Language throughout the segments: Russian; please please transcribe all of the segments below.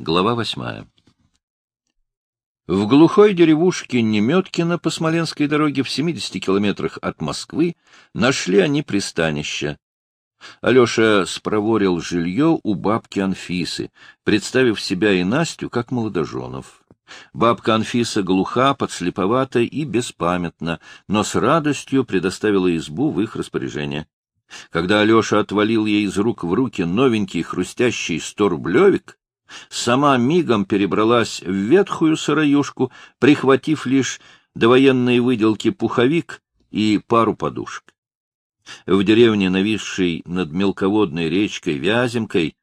Глава восьмая. В глухой деревушке Неметкино по Смоленской дороге в 70 километрах от Москвы нашли они пристанище. Алеша спроворил жилье у бабки Анфисы, представив себя и Настю как молодоженов. Бабка Анфиса глуха, подслеповата и беспамятна, но с радостью предоставила избу в их распоряжение. Когда Алеша отвалил ей из рук в руки новенький хрустящий сторублевик, сама мигом перебралась в ветхую сыроюшку, прихватив лишь довоенные выделки пуховик и пару подушек. В деревне, нависшей над мелководной речкой Вяземкой,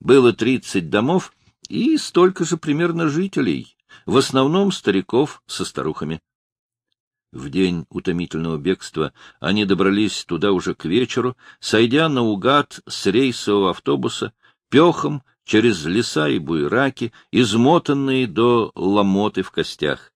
было тридцать домов и столько же примерно жителей, в основном стариков со старухами. В день утомительного бегства они добрались туда уже к вечеру, сойдя наугад с рейсового автобуса, пехом через леса и буераки, измотанные до ломоты в костях.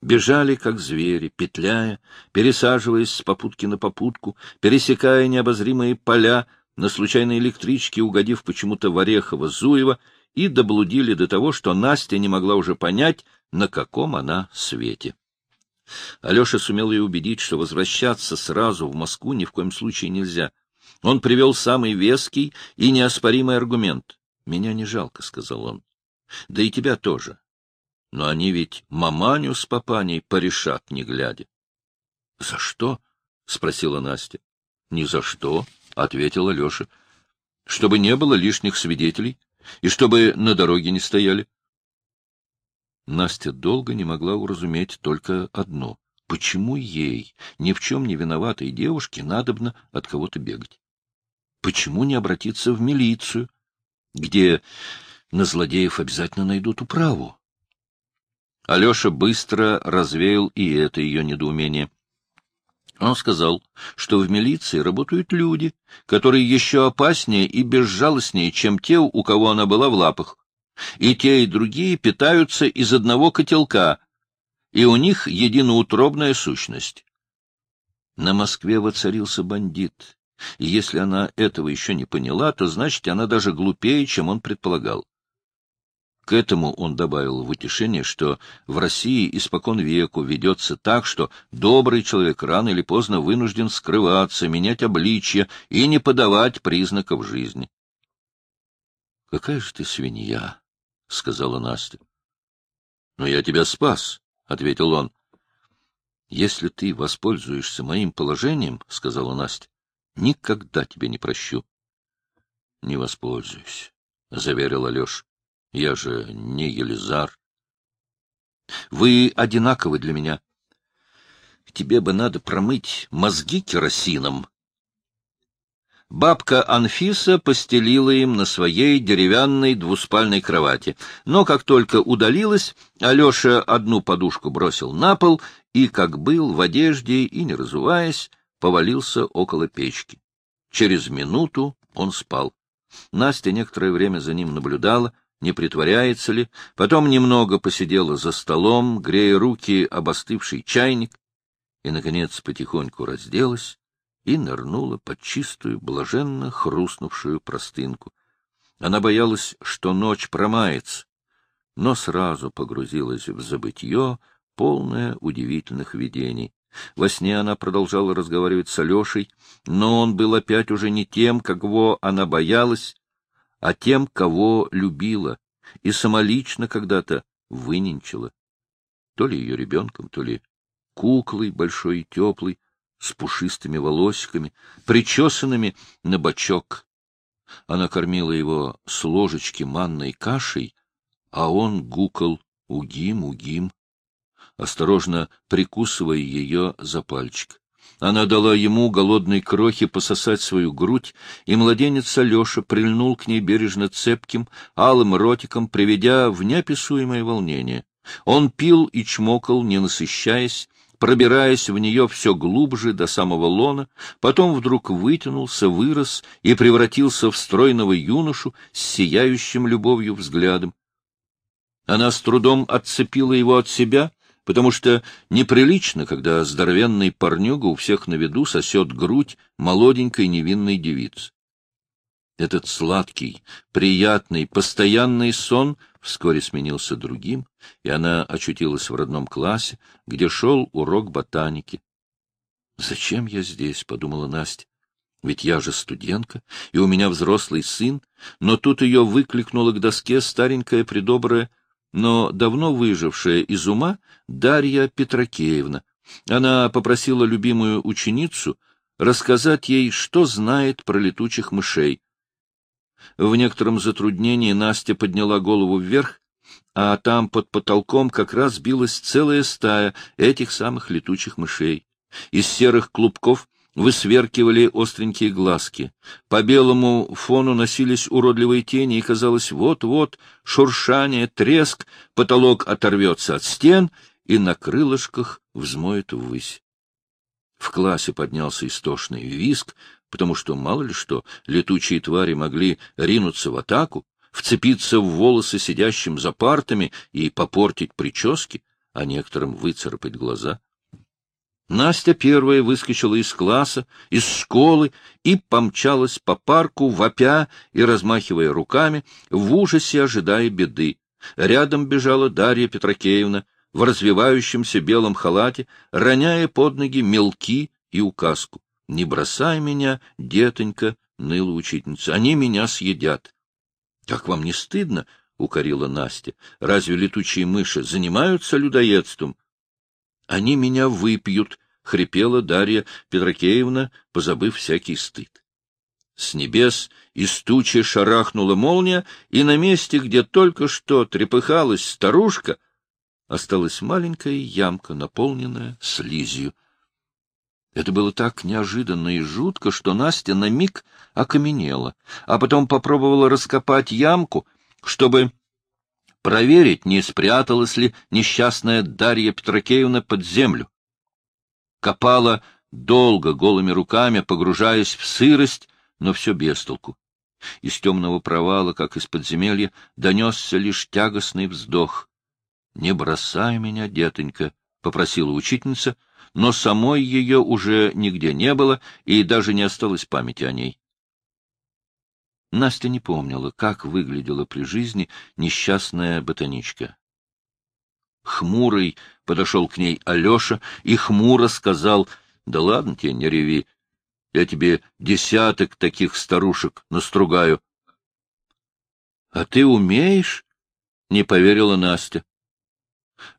Бежали, как звери, петляя, пересаживаясь с попутки на попутку, пересекая необозримые поля, на случайной электричке угодив почему-то в Орехово-Зуево, и доблудили до того, что Настя не могла уже понять, на каком она свете. Алеша сумел ее убедить, что возвращаться сразу в Москву ни в коем случае нельзя. Он привел самый веский и неоспоримый аргумент. — Меня не жалко, — сказал он. — Да и тебя тоже. Но они ведь маманю с папаней порешат, не глядя. — За что? — спросила Настя. — Ни за что, — ответила Леша. — Чтобы не было лишних свидетелей и чтобы на дороге не стояли. Настя долго не могла уразуметь только одно — почему ей, ни в чем не виноватой девушке, надобно от кого-то бегать? Почему не обратиться в милицию? Где на злодеев обязательно найдут управу. Алеша быстро развеял и это ее недоумение. Он сказал, что в милиции работают люди, которые еще опаснее и безжалостнее, чем те, у кого она была в лапах. И те, и другие питаются из одного котелка, и у них единоутробная сущность. На Москве воцарился бандит, и если она этого еще не поняла, то значит, она даже глупее, чем он предполагал. К этому он добавил в утешение, что в России испокон веку ведется так, что добрый человек рано или поздно вынужден скрываться, менять обличье и не подавать признаков жизни. — Какая же ты свинья, — сказала Настя. — Но я тебя спас, — ответил он. — Если ты воспользуешься моим положением, — сказала Настя, Никогда тебе не прощу. — Не воспользуюсь, — заверил Алеш. — Я же не Елизар. — Вы одинаковы для меня. Тебе бы надо промыть мозги керосином. Бабка Анфиса постелила им на своей деревянной двуспальной кровати. Но как только удалилась, Алеша одну подушку бросил на пол и, как был, в одежде и не разуваясь, повалился около печки. Через минуту он спал. Настя некоторое время за ним наблюдала, не притворяется ли, потом немного посидела за столом, грея руки об остывший чайник, и, наконец, потихоньку разделась и нырнула под чистую, блаженно хрустнувшую простынку. Она боялась, что ночь промается, но сразу погрузилась в забытье, полное удивительных видений. Во сне она продолжала разговаривать с Алешей, но он был опять уже не тем, кого она боялась, а тем, кого любила и самолично когда-то выненчила. То ли ее ребенком, то ли куклой большой и теплой, с пушистыми волосиками, причесанными на бочок. Она кормила его с ложечки манной кашей, а он гукал «Угим, угим» осторожно прикусывая ее за пальчик. Она дала ему голодной крохи пососать свою грудь, и младенец Алеша прильнул к ней бережно цепким, алым ротиком, приведя в неописуемое волнение. Он пил и чмокал, не насыщаясь, пробираясь в нее все глубже до самого лона, потом вдруг вытянулся, вырос и превратился в стройного юношу с сияющим любовью взглядом. Она с трудом отцепила его от себя — потому что неприлично, когда здоровенный парнюга у всех на виду сосет грудь молоденькой невинной девицы. Этот сладкий, приятный, постоянный сон вскоре сменился другим, и она очутилась в родном классе, где шел урок ботаники. «Зачем я здесь?» — подумала Настя. «Ведь я же студентка, и у меня взрослый сын». Но тут ее выкликнула к доске старенькая придобрая, но давно выжившая из ума Дарья Петракеевна. Она попросила любимую ученицу рассказать ей, что знает про летучих мышей. В некотором затруднении Настя подняла голову вверх, а там под потолком как раз билась целая стая этих самых летучих мышей. Из серых клубков высверкивали остренькие глазки. По белому фону носились уродливые тени, и казалось, вот-вот шуршание, треск, потолок оторвется от стен и на крылышках взмоет ввысь. В классе поднялся истошный виск, потому что, мало ли что, летучие твари могли ринуться в атаку, вцепиться в волосы сидящим за партами и попортить прически, а некоторым выцарапать глаза. Настя первая выскочила из класса, из школы и помчалась по парку, вопя и размахивая руками, в ужасе ожидая беды. Рядом бежала Дарья Петракеевна в развивающемся белом халате, роняя под ноги мелки и указку. Не бросай меня, детонька, — ныла учительница, — они меня съедят. — Как вам не стыдно? — укорила Настя. — Разве летучие мыши занимаются людоедством? — Они меня выпьют, — хрипела Дарья Петракеевна, позабыв всякий стыд. С небес из тучи шарахнула молния, и на месте, где только что трепыхалась старушка, осталась маленькая ямка, наполненная слизью. Это было так неожиданно и жутко, что Настя на миг окаменела, а потом попробовала раскопать ямку, чтобы проверить, не спряталась ли несчастная Дарья Петракеевна под землю. Копала долго голыми руками, погружаясь в сырость, но все без толку. Из темного провала, как из подземелья, донесся лишь тягостный вздох. — Не бросай меня, детонька, — попросила учительница, — но самой ее уже нигде не было, и даже не осталось памяти о ней. Настя не помнила, как выглядела при жизни несчастная ботаничка. Хмурый подошел к ней Алеша и хмуро сказал, — Да ладно тебе, не реви, я тебе десяток таких старушек настругаю. — А ты умеешь? — не поверила Настя.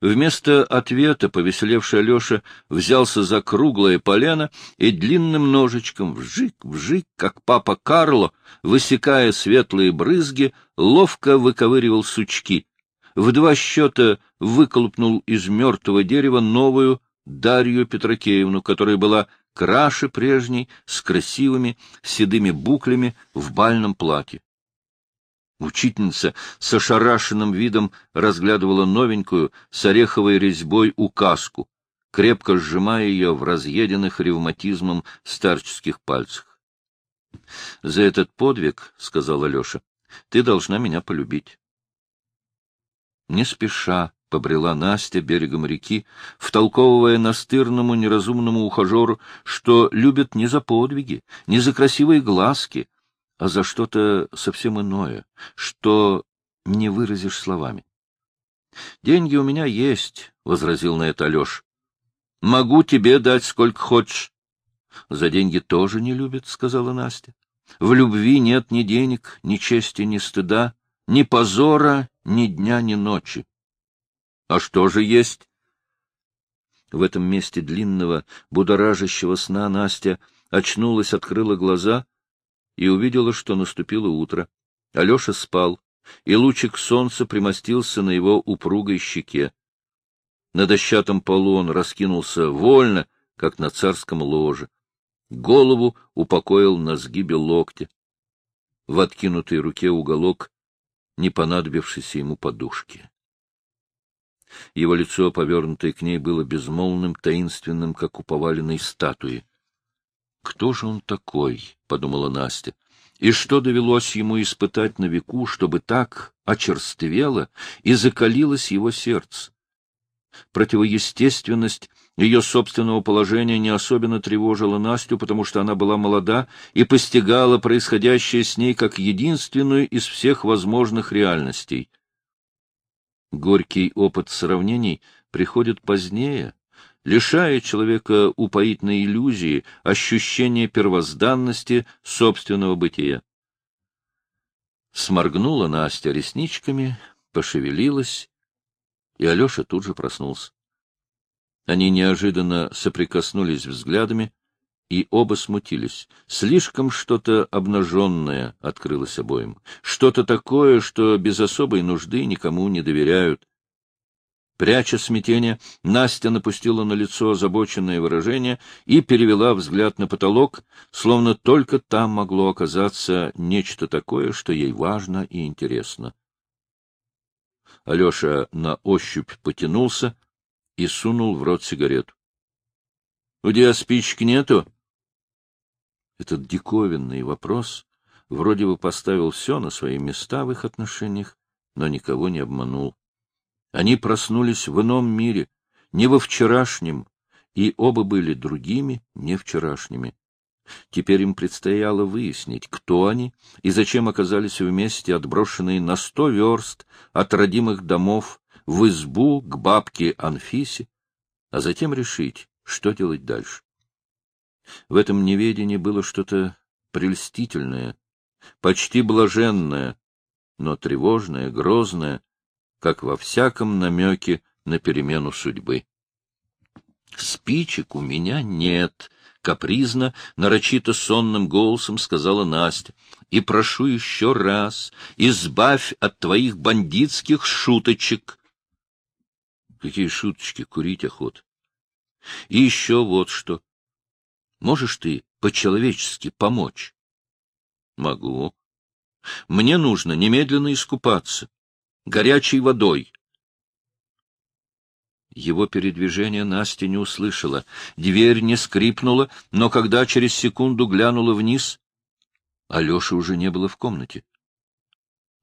Вместо ответа повеселевший Алеша взялся за круглое полено и длинным ножичком вжик-вжик, как папа Карло, высекая светлые брызги, ловко выковыривал сучки. В два счета выколупнул из мертвого дерева новую Дарью Петракеевну, которая была краше прежней, с красивыми седыми буклями в бальном платье. Учительница с ошарашенным видом разглядывала новенькую с ореховой резьбой указку, крепко сжимая ее в разъеденных ревматизмом старческих пальцах. — За этот подвиг, — сказал Алеша, — ты должна меня полюбить. Не спеша побрела Настя берегом реки, втолковывая настырному неразумному ухажеру, что любят не за подвиги, не за красивые глазки, а за что-то совсем иное, что не выразишь словами. — Деньги у меня есть, — возразил на это Алеш. — Могу тебе дать сколько хочешь. — За деньги тоже не любят, — сказала Настя. — В любви нет ни денег, ни чести, ни стыда, ни позора, ни дня, ни ночи. — А что же есть? В этом месте длинного, будоражащего сна Настя очнулась, открыла глаза и увидела, что наступило утро. Алеша спал, и лучик солнца примостился на его упругой щеке. На дощатом полу он раскинулся вольно, как на царском ложе. Голову упокоил на сгибе локтя. В откинутой руке уголок не понадобившейся ему подушки. Его лицо, повернутое к ней, было безмолвным, таинственным, как у поваленной статуи. «Кто же он такой?» — подумала Настя. «И что довелось ему испытать на веку, чтобы так очерствело и закалилось его сердце?» Противоестественность Ее собственного положения не особенно тревожило Настю, потому что она была молода и постигала происходящее с ней как единственную из всех возможных реальностей. Горький опыт сравнений приходит позднее, лишая человека упоительной иллюзии, ощущения первозданности собственного бытия. Сморгнула Настя ресничками, пошевелилась, и Алеша тут же проснулся. Они неожиданно соприкоснулись взглядами, и оба смутились. Слишком что-то обнаженное открылось обоим. Что-то такое, что без особой нужды никому не доверяют. Пряча смятение, Настя напустила на лицо озабоченное выражение и перевела взгляд на потолок, словно только там могло оказаться нечто такое, что ей важно и интересно. Алеша на ощупь потянулся, и сунул в рот сигарету. — У тебя спичек нету? Этот диковинный вопрос вроде бы поставил все на свои места в их отношениях, но никого не обманул. Они проснулись в ином мире, не во вчерашнем, и оба были другими, не вчерашними. Теперь им предстояло выяснить, кто они и зачем оказались вместе, отброшенные на сто верст от родимых домов, в избу к бабке Анфисе, а затем решить, что делать дальше. В этом неведении было что-то прельстительное, почти блаженное, но тревожное, грозное, как во всяком намеке на перемену судьбы. «Спичек у меня нет», — капризно, нарочито сонным голосом сказала Настя. «И прошу еще раз, избавь от твоих бандитских шуточек. Какие шуточки, курить охот. И еще вот что. Можешь ты по-человечески помочь? Могу. Мне нужно немедленно искупаться. Горячей водой. Его передвижение Настя не услышала. Дверь не скрипнула, но когда через секунду глянула вниз, Алеши уже не было в комнате.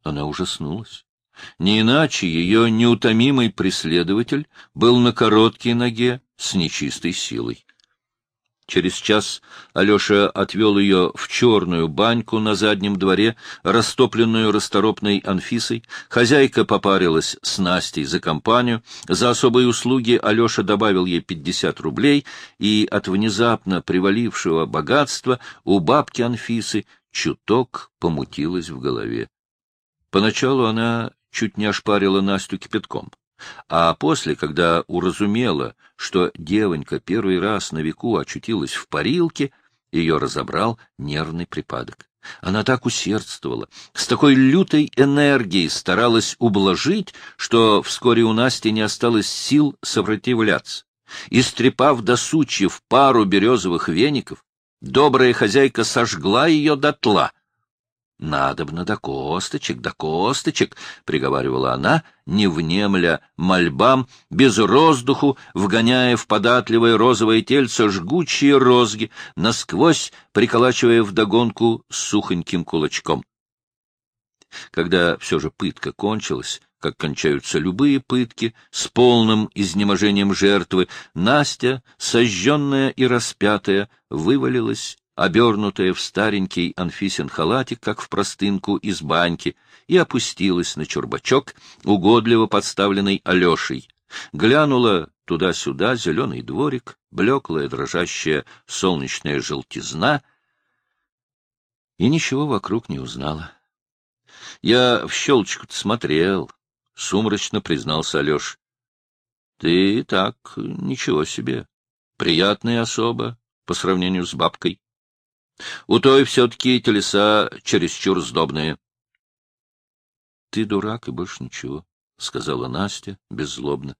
Она ужаснулась. Не иначе ее неутомимый преследователь был на короткой ноге с нечистой силой. Через час Алеша отвел ее в черную баньку на заднем дворе, растопленную расторопной Анфисой. Хозяйка попарилась с Настей за компанию. За особые услуги Алеша добавил ей пятьдесят рублей, и от внезапно привалившего богатства у бабки Анфисы чуток помутилось в голове. Поначалу она чуть не ошпарила Настю кипятком. А после, когда уразумела, что девонька первый раз на веку очутилась в парилке, ее разобрал нервный припадок. Она так усердствовала, с такой лютой энергией старалась ублажить, что вскоре у Насти не осталось сил сопротивляться. Истрепав до сучьев пару березовых веников, добрая хозяйка сожгла ее дотла — «Надобно до косточек, до косточек», — приговаривала она, не внемля мольбам, без роздуху, вгоняя в податливое розовое тельце жгучие розги, насквозь приколачивая вдогонку сухоньким кулачком. Когда все же пытка кончилась, как кончаются любые пытки, с полным изнеможением жертвы, Настя, сожженная и распятая, вывалилась обернутая в старенький Анфисин халатик, как в простынку из баньки, и опустилась на чурбачок, угодливо подставленный Алешей. Глянула туда-сюда зеленый дворик, блеклая дрожащая солнечная желтизна, и ничего вокруг не узнала. — Я в щелочку смотрел, — сумрачно признался Алеш. — Ты так, ничего себе, приятная особа по сравнению с бабкой. У той все-таки телеса чересчур сдобные. — Ты дурак и больше ничего, — сказала Настя беззлобно.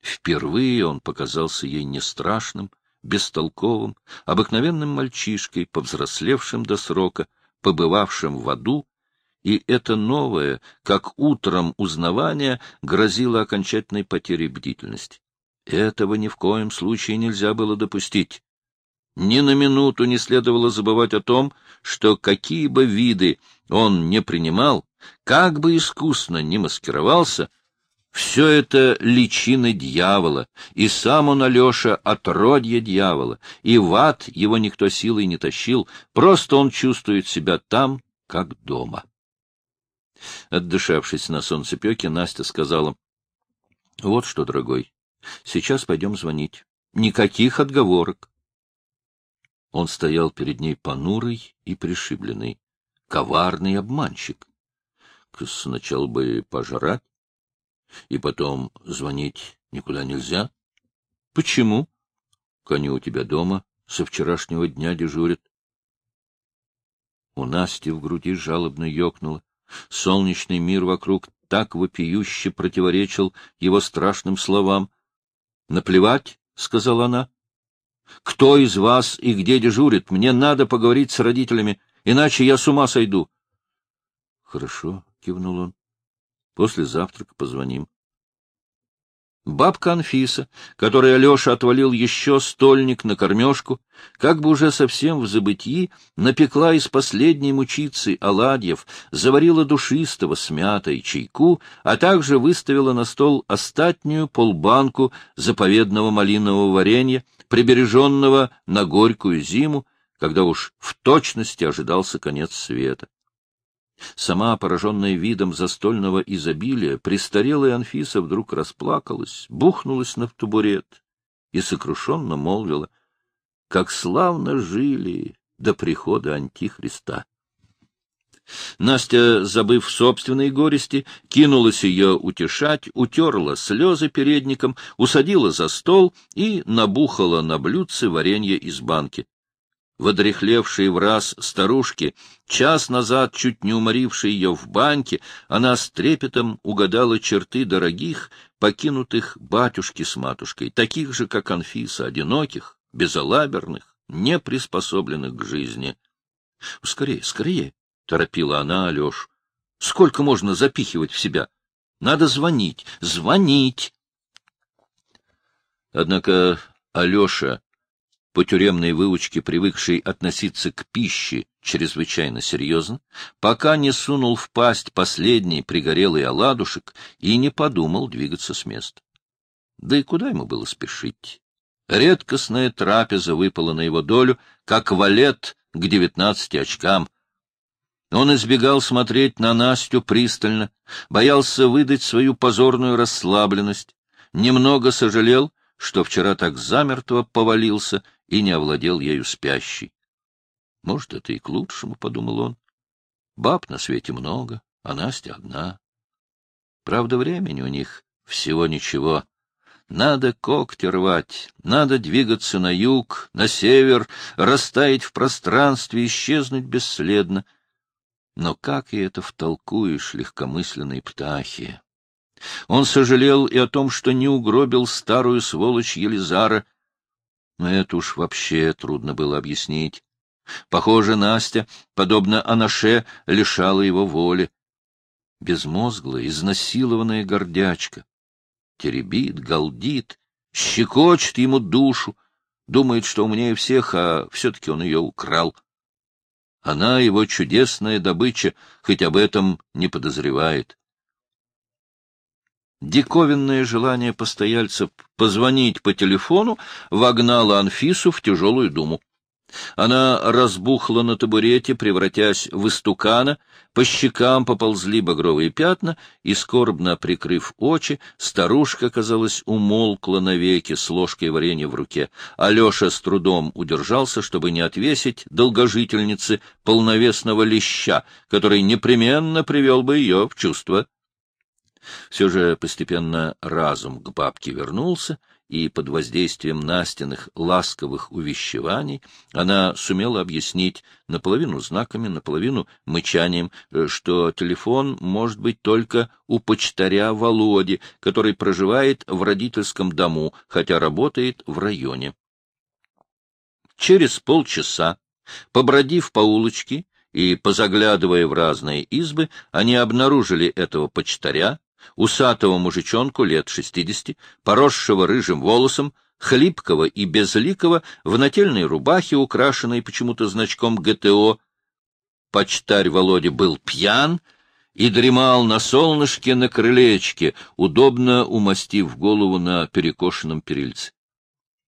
Впервые он показался ей не страшным, бестолковым, обыкновенным мальчишкой, повзрослевшим до срока, побывавшим в аду, и это новое, как утром узнавание, грозило окончательной потерей бдительности. Этого ни в коем случае нельзя было допустить. Ни на минуту не следовало забывать о том, что какие бы виды он не принимал, как бы искусно не маскировался, Все это личины дьявола, и сам он, Алеша, отродье дьявола, и в ад его никто силой не тащил, просто он чувствует себя там, как дома. Отдышавшись на солнцепеке, Настя сказала, — Вот что, дорогой, сейчас пойдем звонить. Никаких отговорок. Он стоял перед ней понурый и пришибленный, коварный обманщик. Сначала бы пожрать, и потом звонить никуда нельзя. — Почему? — Коню у тебя дома, со вчерашнего дня дежурит. У Насти в груди жалобно ёкнуло. Солнечный мир вокруг так вопиюще противоречил его страшным словам. — Наплевать, — сказала она. — Кто из вас и где дежурит? Мне надо поговорить с родителями, иначе я с ума сойду. — Хорошо, — кивнул он. — После завтрака позвоним. Бабка Анфиса, которой Алеша отвалил еще стольник на кормежку, как бы уже совсем в забытии, напекла из последней мучицы оладьев, заварила душистого с мятой чайку, а также выставила на стол остатнюю полбанку заповедного малинового варенья, прибереженного на горькую зиму, когда уж в точности ожидался конец света. Сама, пораженная видом застольного изобилия, престарелая Анфиса вдруг расплакалась, бухнулась на табурет и сокрушенно молвила, как славно жили до прихода Антихриста. Настя, забыв собственные горести, кинулась ее утешать, утерла слезы передником, усадила за стол и набухала на блюдце варенье из банки водрехлевшие в раз старушки, час назад чуть не уморившие ее в банке, она с трепетом угадала черты дорогих, покинутых батюшки с матушкой, таких же, как Анфиса, одиноких, безалаберных, не приспособленных к жизни. — Скорее, скорее, — торопила она Алешу. — Сколько можно запихивать в себя? Надо звонить, звонить! Однако Алеша по тюремной выучке, привыкший относиться к пище чрезвычайно серьезно, пока не сунул в пасть последний пригорелый оладушек и не подумал двигаться с места. Да и куда ему было спешить? Редкостная трапеза выпала на его долю, как валет к девятнадцати очкам. Он избегал смотреть на Настю пристально, боялся выдать свою позорную расслабленность, немного сожалел, что вчера так замертво повалился и не овладел ею спящий. Может, это и к лучшему, — подумал он. Баб на свете много, а Настя одна. Правда, времени у них всего ничего. Надо когти рвать, надо двигаться на юг, на север, растаять в пространстве, исчезнуть бесследно. Но как и это втолкуешь легкомысленной птахи? Он сожалел и о том, что не угробил старую сволочь Елизара, это уж вообще трудно было объяснить. Похоже, Настя, подобно Анаше, лишала его воли. Безмозглая, изнасилованная гордячка. Теребит, галдит, щекочет ему душу, думает, что умнее всех, а все-таки он ее украл. Она его чудесная добыча, хоть об этом не подозревает. Диковинное желание постояльцев позвонить по телефону вогнало Анфису в тяжелую думу. Она разбухла на табурете, превратясь в истукана, по щекам поползли багровые пятна, и, скорбно прикрыв очи, старушка, казалось, умолкла навеки с ложкой варенья в руке. Алеша с трудом удержался, чтобы не отвесить долгожительнице полновесного леща, который непременно привел бы ее в чувство. Все же постепенно разум к бабке вернулся, и под воздействием Настиных ласковых увещеваний она сумела объяснить наполовину знаками, наполовину мычанием, э, что телефон может быть только у почтаря Володи, который проживает в родительском дому, хотя работает в районе. Через полчаса, побродив по улочке и позаглядывая в разные избы, они обнаружили этого почтаря, усатого мужичонку лет шестидесяти, поросшего рыжим волосом, хлипкого и безликого, в нательной рубахе, украшенной почему-то значком ГТО. Почтарь Володя был пьян и дремал на солнышке на крылечке, удобно умастив голову на перекошенном перильце.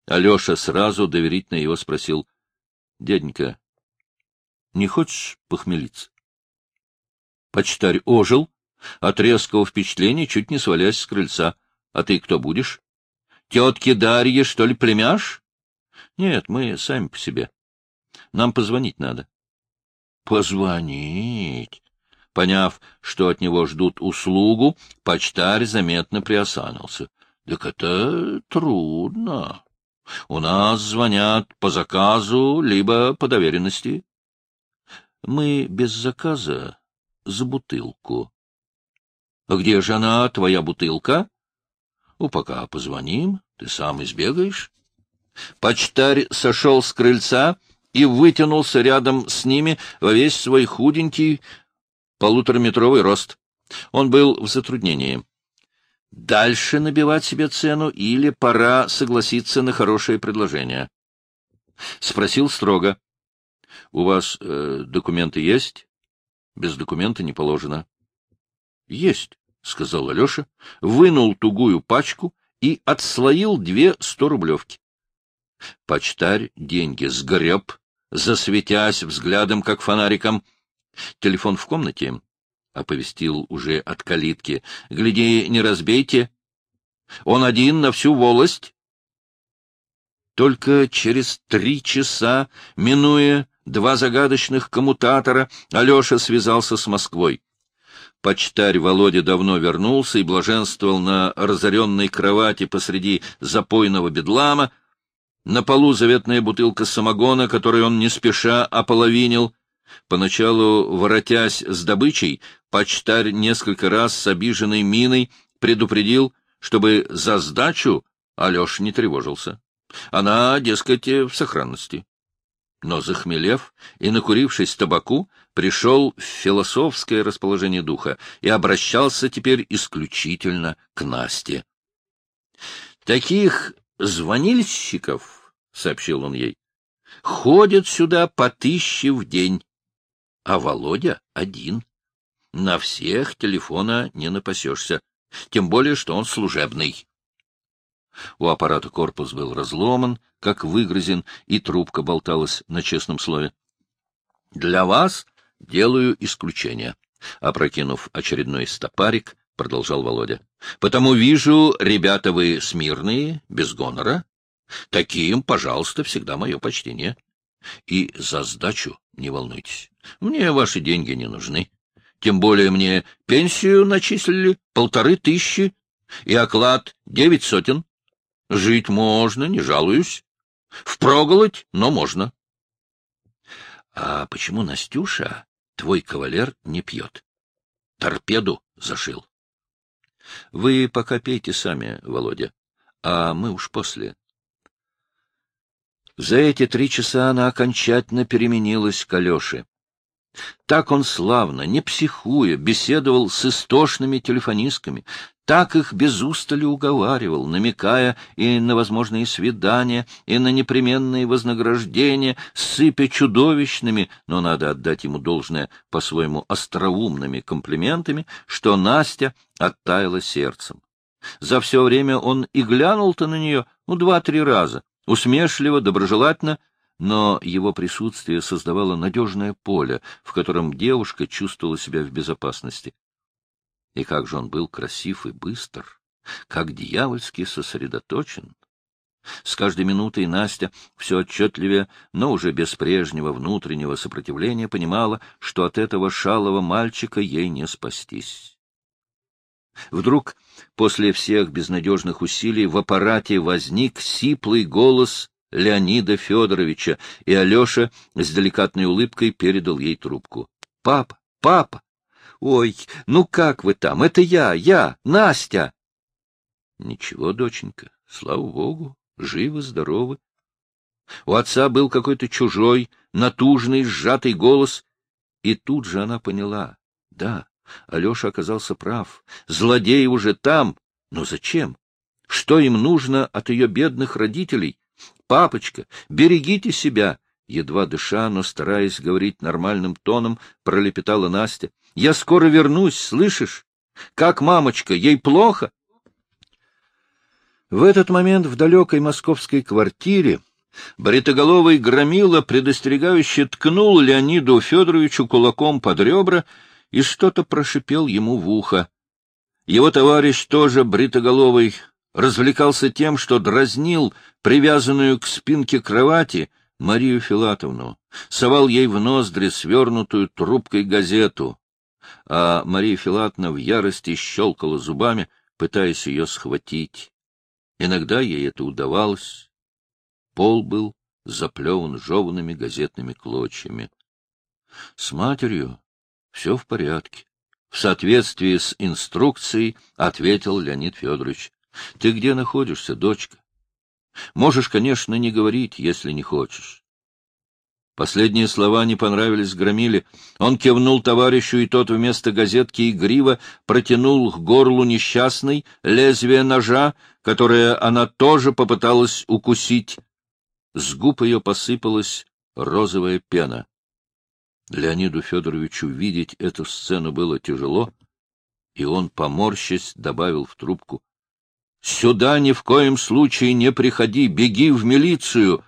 Алеша сразу доверительно его спросил. — Дяденька, не хочешь похмелиться? Почтарь ожил, от резкого впечатления чуть не свалясь с крыльца. — А ты кто будешь? Тетки Дарьи, что ли, племяш? — Нет, мы сами по себе. Нам позвонить надо. — Позвонить? Поняв, что от него ждут услугу, почтарь заметно приосанился. — Так это трудно. У нас звонят по заказу, либо по доверенности. Мы без заказа за бутылку. — где же она, твоя бутылка? — Ну, пока позвоним, ты сам избегаешь. Почтарь сошел с крыльца и вытянулся рядом с ними во весь свой худенький полутораметровый рост. Он был в затруднении. Дальше набивать себе цену или пора согласиться на хорошее предложение? Спросил строго. — У вас э, документы есть? Без документа не положено. — Есть, — сказал Алеша, вынул тугую пачку и отслоил две сторублевки. Почтарь деньги сгреб, засветясь взглядом, как фонариком. Телефон в комнате, — оповестил уже от калитки. — Гляди, не разбейте. Он один на всю волость. Только через три часа, минуя два загадочных коммутатора, Алеша связался с Москвой. Почтарь Володя давно вернулся и блаженствовал на разоренной кровати посреди запойного бедлама. На полу заветная бутылка самогона, которую он не спеша ополовинил. Поначалу, воротясь с добычей, почтарь несколько раз с обиженной миной предупредил, чтобы за сдачу Алеша не тревожился. Она, дескать, в сохранности. Но, захмелев и накурившись табаку, пришел в философское расположение духа и обращался теперь исключительно к Насте. «Таких звонильщиков, — сообщил он ей, — ходят сюда по тысяче в день, а Володя один. На всех телефона не напасешься, тем более, что он служебный». У аппарата корпус был разломан, как выгрызен, и трубка болталась на честном слове. — Для вас делаю исключение. Опрокинув очередной стопарик, продолжал Володя. — Потому вижу, ребята вы смирные, без гонора. Таким, пожалуйста, всегда мое почтение. И за сдачу не волнуйтесь. Мне ваши деньги не нужны. Тем более мне пенсию начислили полторы тысячи и оклад девять сотен. Жить можно, не жалуюсь. Впроголодь, но можно. — А почему Настюша, твой кавалер, не пьет? Торпеду зашил. — Вы пока пейте сами, Володя, а мы уж после. За эти три часа она окончательно переменилась к Алёше. Так он славно, не психуя, беседовал с истошными телефонистками, так их без устали уговаривал, намекая и на возможные свидания, и на непременные вознаграждения, сыпя чудовищными, но надо отдать ему должное по-своему остроумными комплиментами, что Настя оттаяла сердцем. За все время он и глянул-то на нее ну два-три раза, усмешливо, доброжелательно, но его присутствие создавало надежное поле, в котором девушка чувствовала себя в безопасности. И как же он был красив и быстр, как дьявольски сосредоточен. С каждой минутой Настя все отчетливее, но уже без прежнего внутреннего сопротивления понимала, что от этого шалого мальчика ей не спастись. Вдруг, после всех безнадежных усилий, в аппарате возник сиплый голос Леонида Федоровича, и Алеша с деликатной улыбкой передал ей трубку. — Папа, папа! Ой, ну как вы там? Это я, я, Настя! — Ничего, доченька, слава богу, живы, здоровы. У отца был какой-то чужой, натужный, сжатый голос, и тут же она поняла. Да, Алеша оказался прав. Злодей уже там. Но зачем? Что им нужно от ее бедных родителей? Папочка, берегите себя! Едва дыша, но стараясь говорить нормальным тоном, пролепетала Настя. Я скоро вернусь, слышишь? Как мамочка, ей плохо? В этот момент в далекой московской квартире бритоголовый громила предостерегающе ткнул Леониду Федоровичу кулаком под ребра и что-то прошипел ему в ухо. Его товарищ, тоже бритоголовый, развлекался тем, что дразнил привязанную к спинке кровати Марию Филатовну, совал ей в ноздри свернутую трубкой газету, а Мария Филатовна в ярости щелкала зубами, пытаясь ее схватить. Иногда ей это удавалось. Пол был заплеван жеванными газетными клочьями. С матерью все в порядке. В соответствии с инструкцией ответил Леонид Федорович. — Ты где находишься, дочка? Можешь, конечно, не говорить, если не хочешь. Последние слова не понравились Громиле. Он кивнул товарищу, и тот вместо газетки игриво протянул к горлу несчастной лезвие ножа, которое она тоже попыталась укусить. С губ ее посыпалась розовая пена. Леониду Федоровичу видеть эту сцену было тяжело, и он, поморщась, добавил в трубку. — Сюда ни в коем случае не приходи, беги в милицию!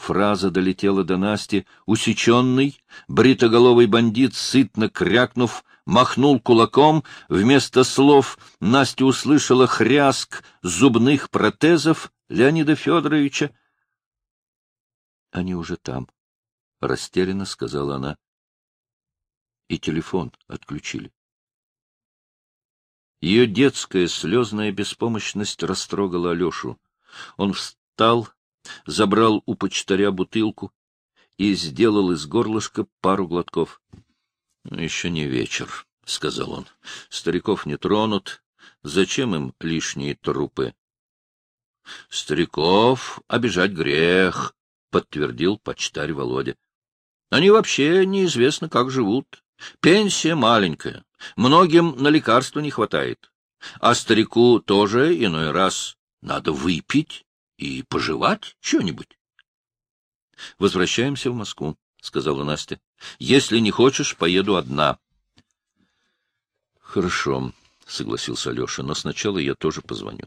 Фраза долетела до Насти. Усеченный, бритоголовый бандит, сытно крякнув, махнул кулаком. Вместо слов Настя услышала хряск зубных протезов Леонида Федоровича. — Они уже там, — растерянно сказала она и телефон отключили. Ее детская слезная беспомощность растрогала Алешу. Он встал, забрал у почтаря бутылку и сделал из горлышка пару глотков. — Еще не вечер, — сказал он. — Стариков не тронут. Зачем им лишние трупы? — Стариков обижать грех, — подтвердил почтарь Володя. — Они вообще неизвестно, как живут. Пенсия маленькая, многим на лекарства не хватает. А старику тоже иной раз надо выпить и пожевать что-нибудь. — Возвращаемся в Москву, — сказала Настя. — Если не хочешь, поеду одна. — Хорошо, — согласился Алеша, — но сначала я тоже позвоню.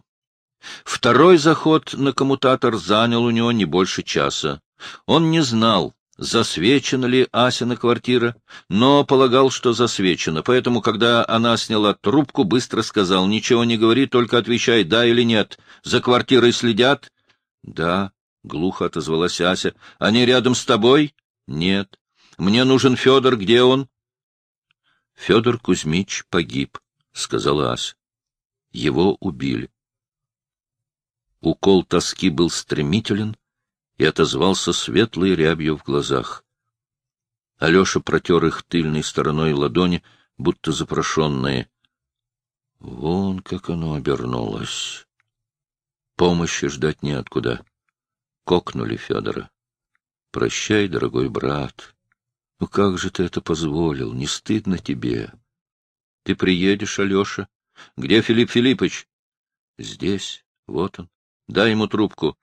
Второй заход на коммутатор занял у него не больше часа. Он не знал, засвечена ли Асина квартира, но полагал, что засвечена, поэтому, когда она сняла трубку, быстро сказал, «Ничего не говори, только отвечай, да или нет. За квартирой следят?» «Да», — глухо отозвалась Ася. «Они рядом с тобой?» «Нет». «Мне нужен Федор, где он?» «Федор Кузьмич погиб», — сказала Ася. «Его убили». Укол тоски был стремителен, и отозвался светлой рябью в глазах. Алеша протер их тыльной стороной ладони, будто запрошенные. Вон как оно обернулось. Помощи ждать неоткуда. Кокнули Федора. Прощай, дорогой брат. Ну как же ты это позволил? Не стыдно тебе? Ты приедешь, Алеша? Где Филипп Филиппович? Здесь. Вот он. Дай ему трубку.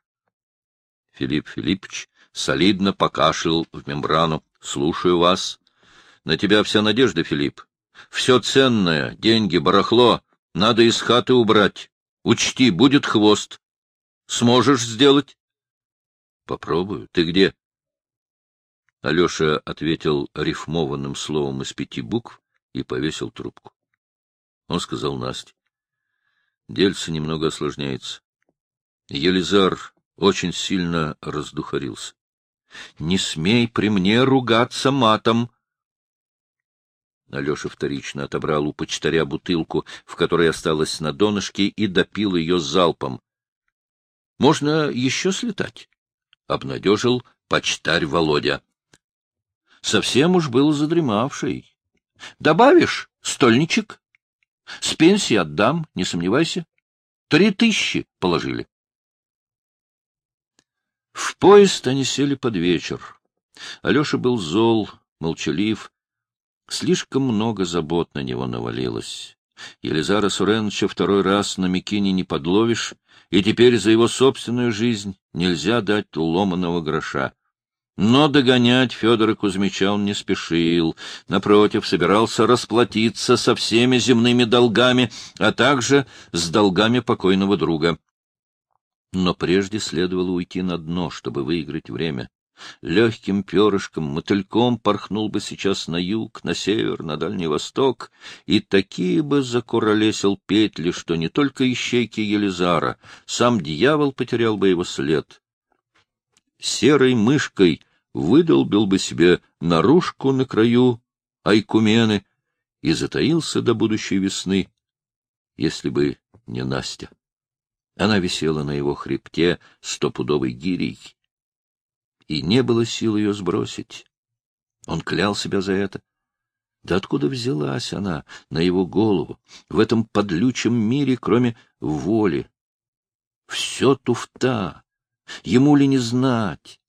Филипп Филиппович солидно покашлял в мембрану. — Слушаю вас. На тебя вся надежда, Филипп. Все ценное, деньги, барахло, надо из хаты убрать. Учти, будет хвост. Сможешь сделать? — Попробую. Ты где? Алеша ответил рифмованным словом из пяти букв и повесил трубку. Он сказал Насте. Дельце немного осложняется. Елизар очень сильно раздухарился. — Не смей при мне ругаться матом! Алеша вторично отобрал у почтаря бутылку, в которой осталась на донышке, и допил ее залпом. — Можно еще слетать? — обнадежил почтарь Володя. Совсем уж был задремавший. — Добавишь, стольничек? С пенсии отдам, не сомневайся. Три тысячи положили. В поезд они сели под вечер. Алеша был зол, молчалив. Слишком много забот на него навалилось. Елизара Суреновича второй раз на Микине не подловишь, и теперь за его собственную жизнь нельзя дать ломаного гроша. Но догонять Федора Кузьмича он не спешил. Напротив, собирался расплатиться со всеми земными долгами, а также с долгами покойного друга. Но прежде следовало уйти на дно, чтобы выиграть время. Легким перышком, мотыльком порхнул бы сейчас на юг, на север, на Дальний Восток, и такие бы закуролесил петли, что не только ищейки Елизара, сам дьявол потерял бы его след. Серой мышкой выдолбил бы себе наружку на краю Айкумены и затаился до будущей весны, если бы не Настя. Она висела на его хребте стопудовой гирей, и не было сил ее сбросить. Он клял себя за это. Да откуда взялась она на его голову, в этом подлючем мире, кроме воли? Все туфта, ему ли не знать?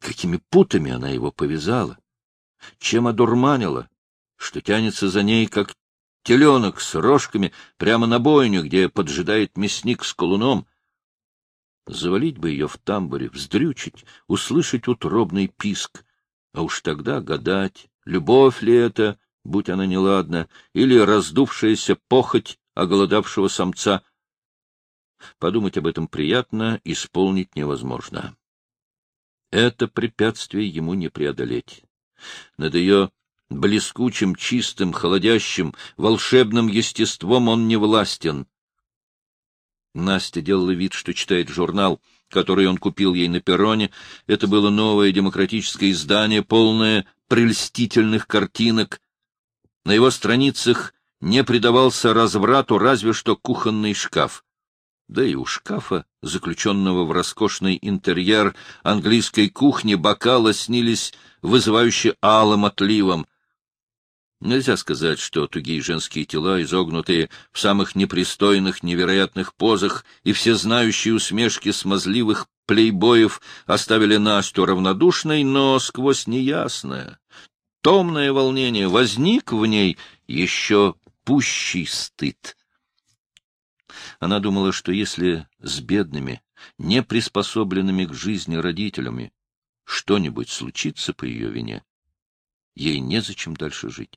Какими путами она его повязала? Чем одурманила, что тянется за ней, как теленок с рожками прямо на бойню, где поджидает мясник с колуном. Завалить бы ее в тамбуре, вздрючить, услышать утробный писк, а уж тогда гадать, любовь ли это, будь она неладна, или раздувшаяся похоть оголодавшего самца. Подумать об этом приятно, исполнить невозможно. Это препятствие ему не преодолеть. Над ее блескучим, чистым, холодящим, волшебным естеством он не властен. Настя делала вид, что читает журнал, который он купил ей на перроне. Это было новое демократическое издание, полное прельстительных картинок. На его страницах не предавался разврату разве что кухонный шкаф. Да и у шкафа, заключенного в роскошный интерьер английской кухни, бокалы снились вызывающе алым отливом — Нельзя сказать, что тугие женские тела, изогнутые в самых непристойных, невероятных позах, и все знающие усмешки смазливых плейбоев оставили Настю равнодушной, но сквозь неясное, томное волнение возник в ней еще пущий стыд. Она думала, что если с бедными, неприспособленными к жизни родителями что-нибудь случится по ее вине, ей незачем дальше жить.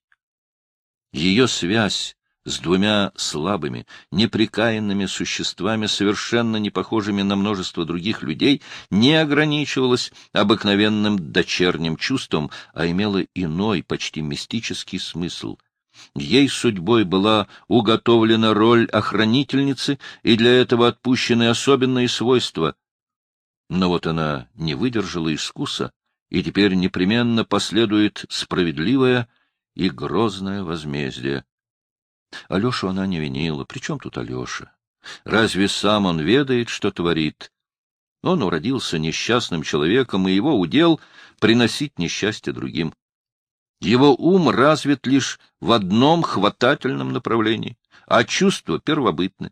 Ее связь с двумя слабыми, неприкаянными существами, совершенно не похожими на множество других людей, не ограничивалась обыкновенным дочерним чувством, а имела иной, почти мистический смысл. Ей судьбой была уготовлена роль охранительницы, и для этого отпущены особенные свойства. Но вот она не выдержала искуса, и теперь непременно последует справедливая, и грозное возмездие. Алешу она не винила. При чем тут Алеша? Разве сам он ведает, что творит? Он уродился несчастным человеком, и его удел — приносить несчастье другим. Его ум развит лишь в одном хватательном направлении, а чувства первобытны.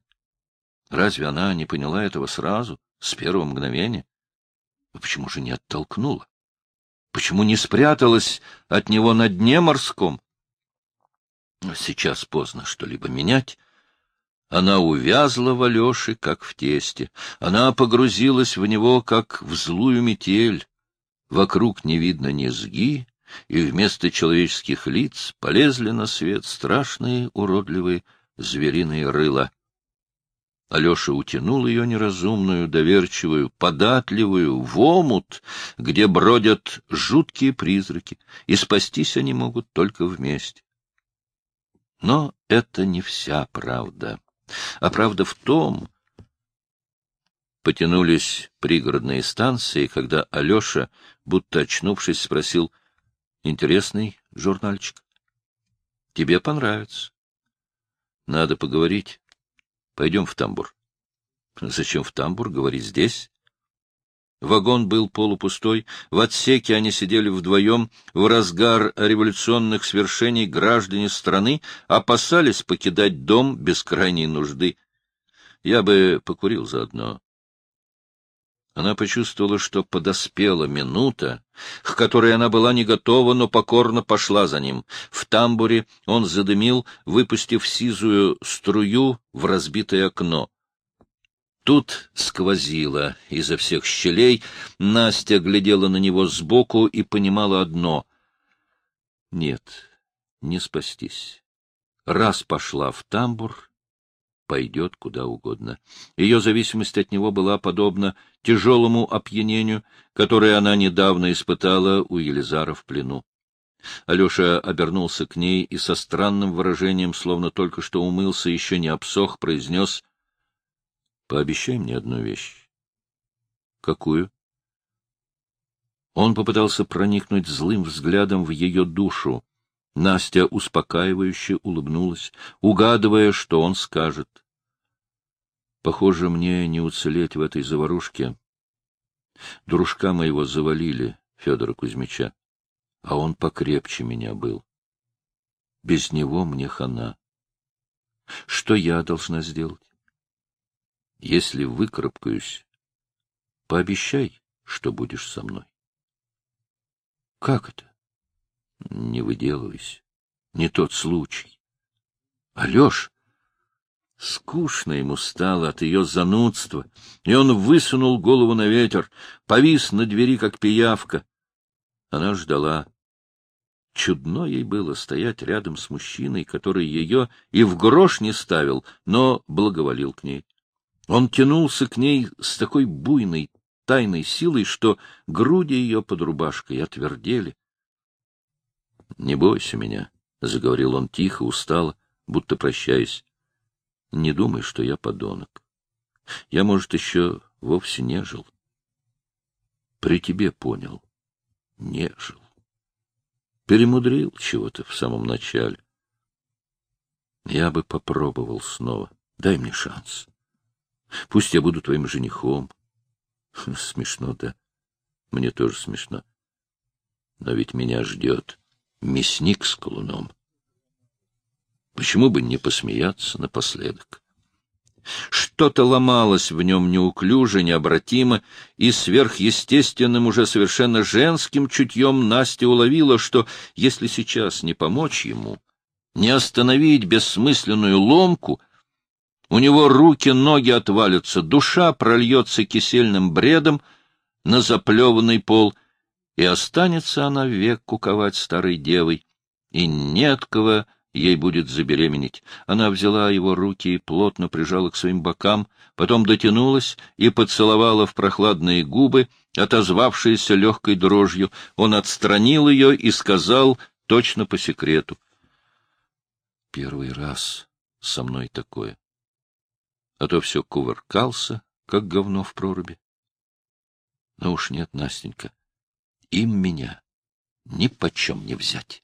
Разве она не поняла этого сразу, с первого мгновения? А почему же не оттолкнула? Почему не спряталась от него на дне морском? Сейчас поздно что-либо менять. Она увязла в Алёше, как в тесте. Она погрузилась в него, как в злую метель. Вокруг не видно низги, и вместо человеческих лиц полезли на свет страшные уродливые звериные рыла. Алеша утянул ее неразумную, доверчивую, податливую в омут, где бродят жуткие призраки, и спастись они могут только вместе. Но это не вся правда. А правда в том... Потянулись пригородные станции, когда Алеша, будто очнувшись, спросил, — Интересный журнальчик? — Тебе понравится. — Надо поговорить. Пойдем в тамбур. Зачем в тамбур? Говори здесь. Вагон был полупустой, в отсеке они сидели вдвоем, в разгар революционных свершений граждане страны опасались покидать дом без крайней нужды. Я бы покурил заодно. Она почувствовала, что подоспела минута, к которой она была не готова, но покорно пошла за ним. В тамбуре он задымил, выпустив сизую струю в разбитое окно. Тут сквозило изо всех щелей. Настя глядела на него сбоку и понимала одно — нет, не спастись. Раз пошла в тамбур, пойдет куда угодно. Ее зависимость от него была подобна тяжелому опьянению, которое она недавно испытала у Елизара в плену. Алеша обернулся к ней и со странным выражением, словно только что умылся, еще не обсох, произнес Пообещай мне одну вещь. — Какую? Он попытался проникнуть злым взглядом в ее душу. Настя успокаивающе улыбнулась, угадывая, что он скажет. — Похоже, мне не уцелеть в этой заварушке. Дружка моего завалили, Федора Кузьмича, а он покрепче меня был. Без него мне хана. Что я должна сделать? Если выкарабкаюсь, пообещай, что будешь со мной. — Как это? — Не выделывайся. Не тот случай. — Алеш! Скучно ему стало от ее занудства, и он высунул голову на ветер, повис на двери, как пиявка. Она ждала. Чудно ей было стоять рядом с мужчиной, который ее и в грош не ставил, но благоволил к ней. Он тянулся к ней с такой буйной, тайной силой, что груди ее под рубашкой отвердели. — Не бойся меня, — заговорил он тихо, устало, будто прощаясь. — Не думай, что я подонок. Я, может, еще вовсе не жил. При тебе понял. Не жил. Перемудрил чего-то в самом начале. Я бы попробовал снова. Дай мне шанс. Пусть я буду твоим женихом. Смешно, да? Мне тоже смешно. Но ведь меня ждет мясник с колуном. Почему бы не посмеяться напоследок? Что-то ломалось в нем неуклюже, необратимо, и сверхъестественным, уже совершенно женским чутьем Настя уловила, что если сейчас не помочь ему, не остановить бессмысленную ломку — у него руки, ноги отвалятся, душа прольется кисельным бредом на заплеванный пол, и останется она век куковать старой девой, и нет кого ей будет забеременеть. Она взяла его руки и плотно прижала к своим бокам, потом дотянулась и поцеловала в прохладные губы, отозвавшиеся легкой дрожью. Он отстранил ее и сказал точно по секрету. — Первый раз со мной такое а то все кувыркался, как говно в проруби. Но уж нет, Настенька, им меня ни почем не взять.